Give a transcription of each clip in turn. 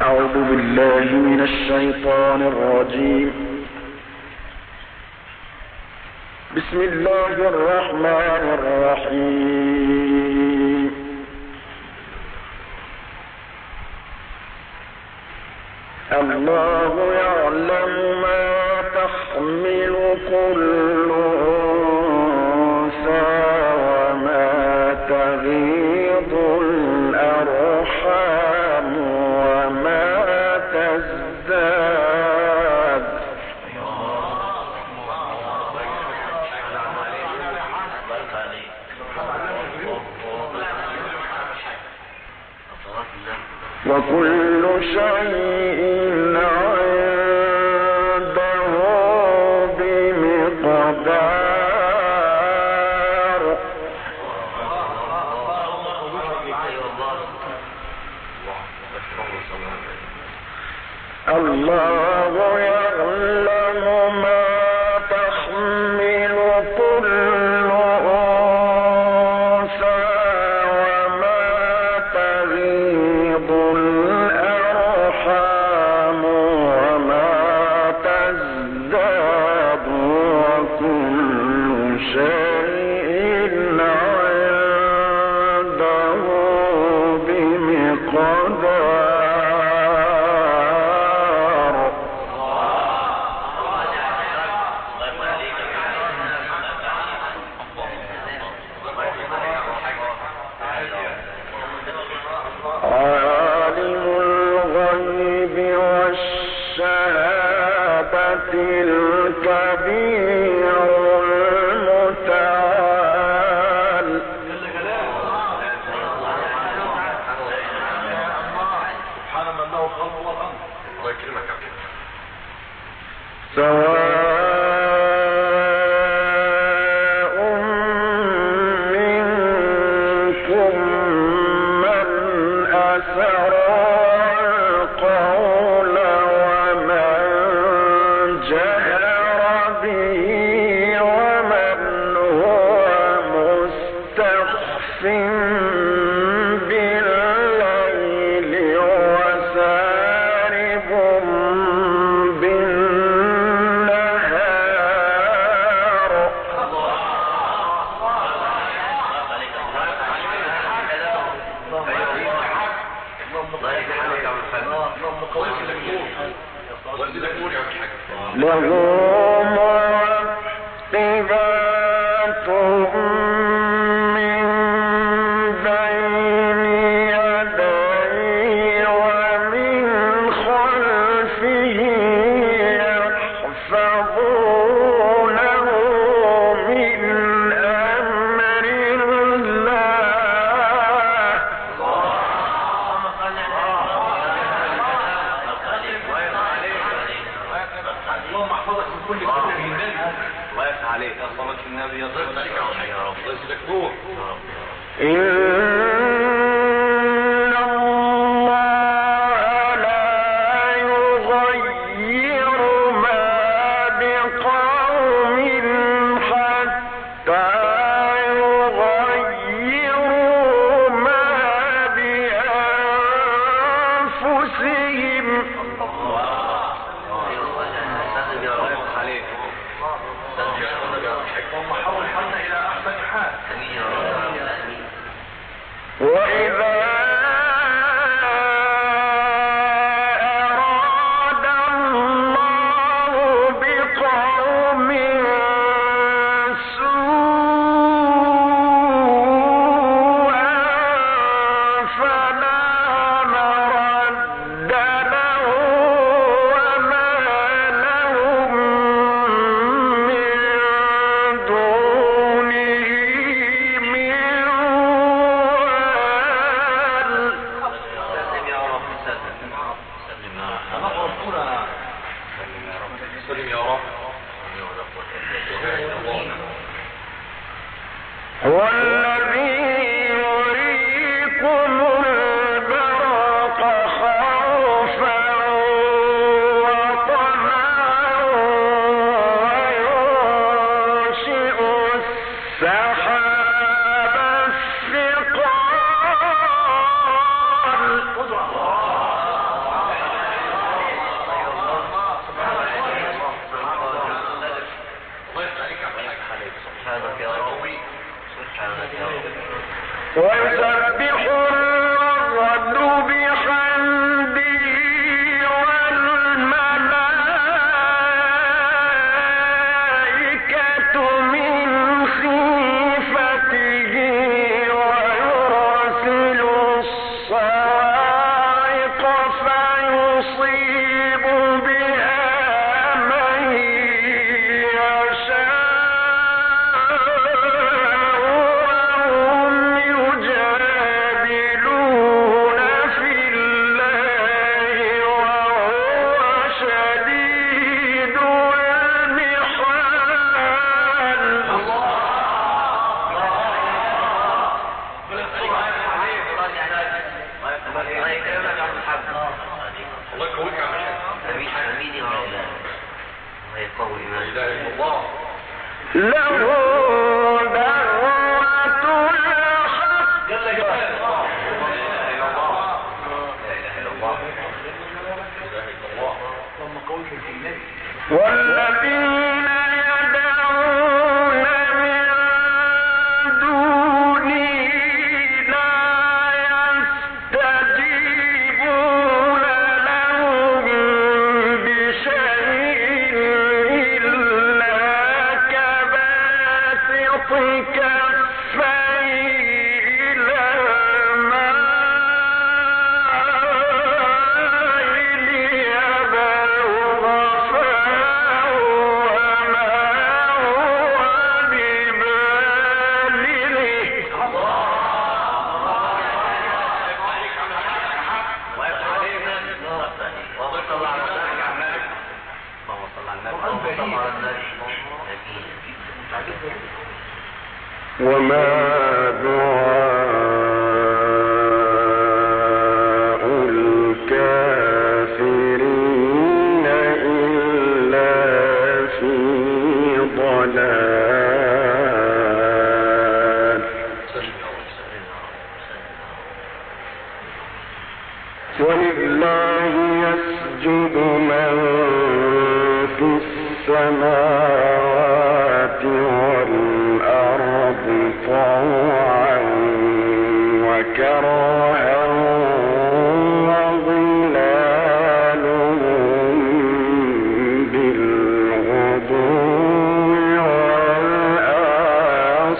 أعوذ بالله من الشيطان الرجيم. بسم الله الرحمن الرحيم. الله يعلم ما تحمل كل وكل شيء عليم.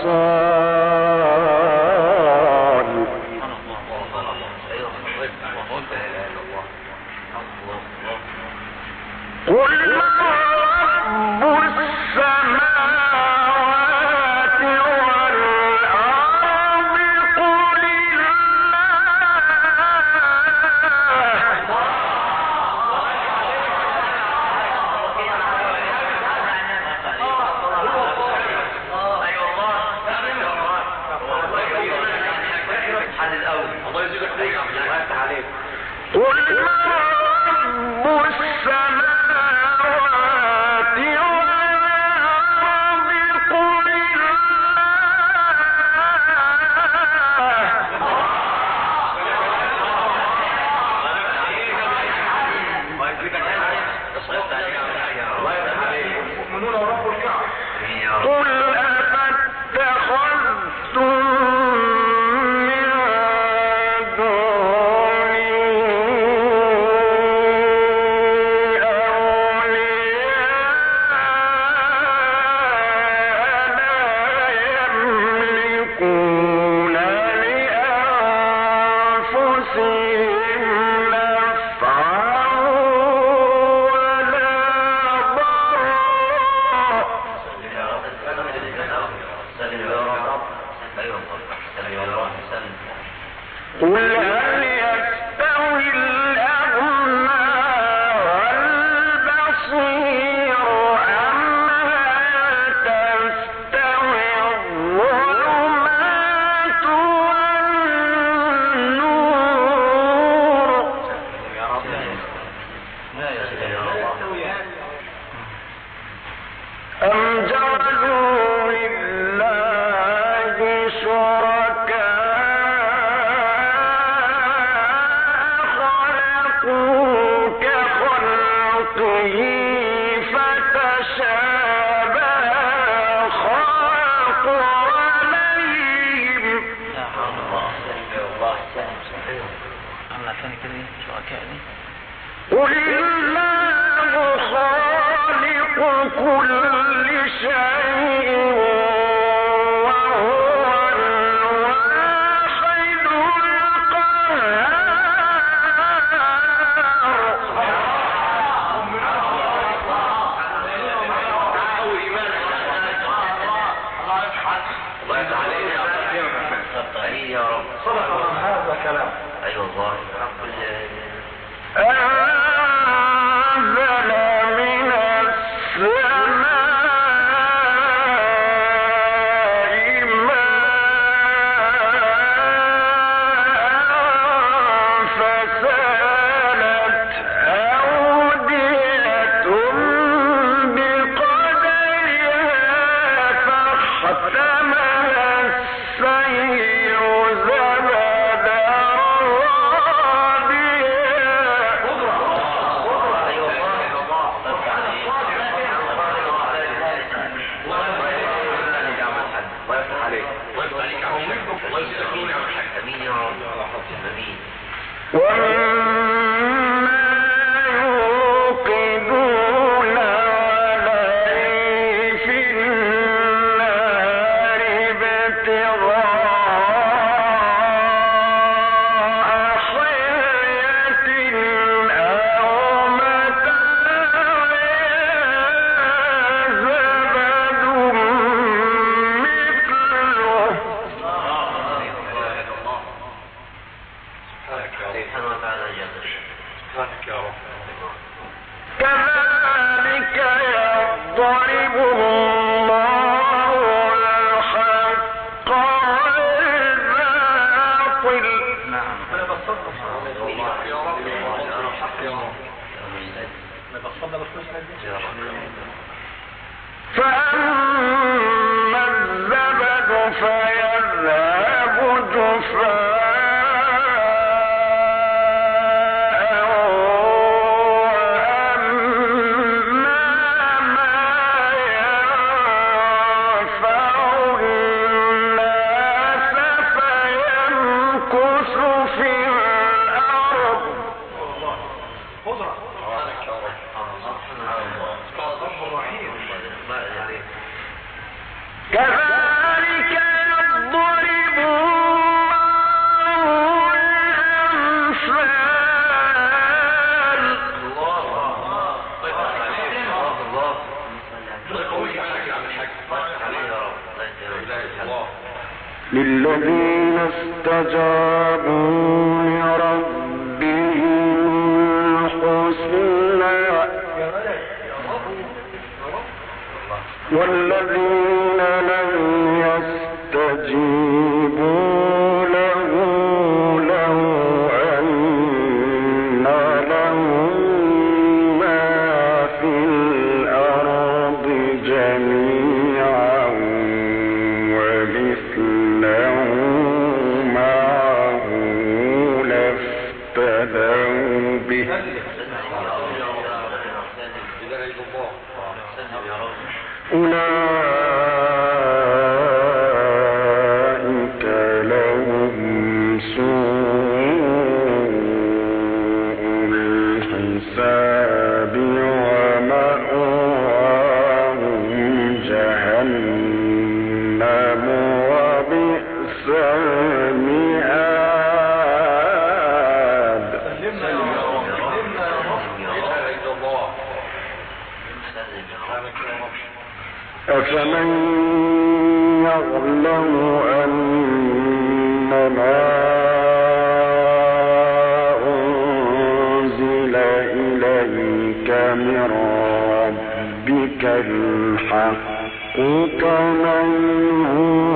sun. قل قل الله خالق كل شيء Uau! باطل نعم. فأما الزبد فيذهب جفاء أفمن يعلم أنما أنزل إليك من ربك الحق كمن هو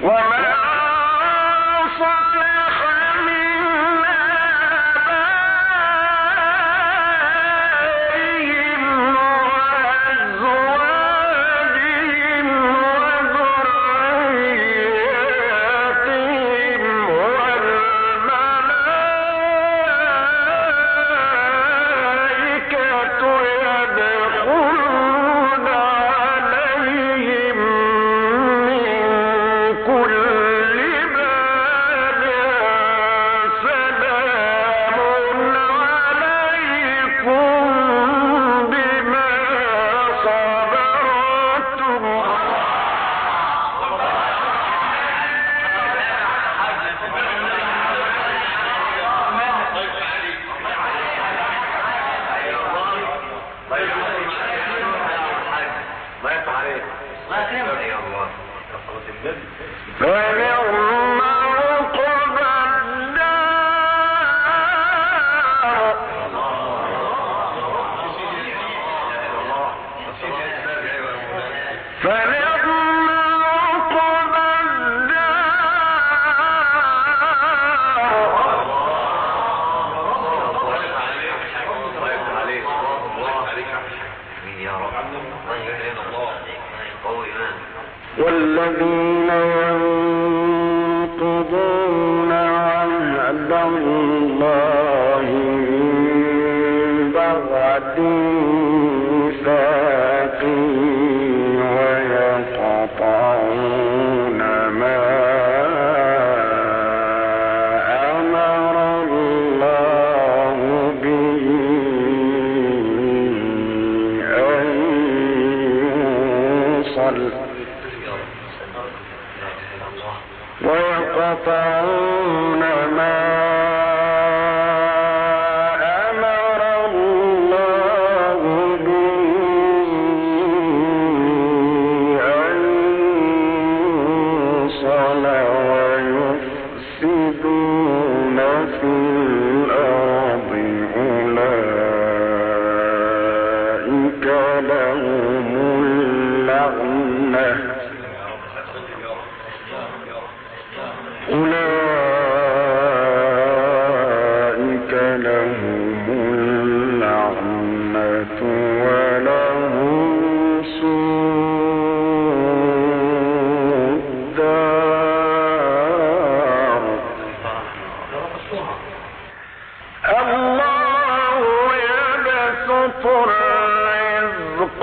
Well, man. والذين ينقضون عهد الله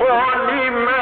holy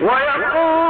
ويقول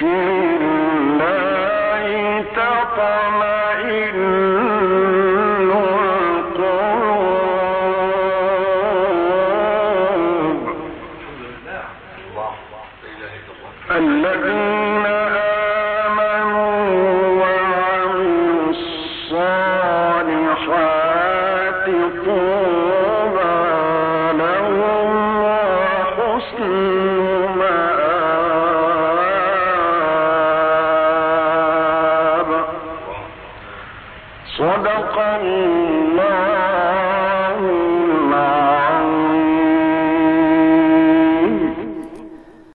good.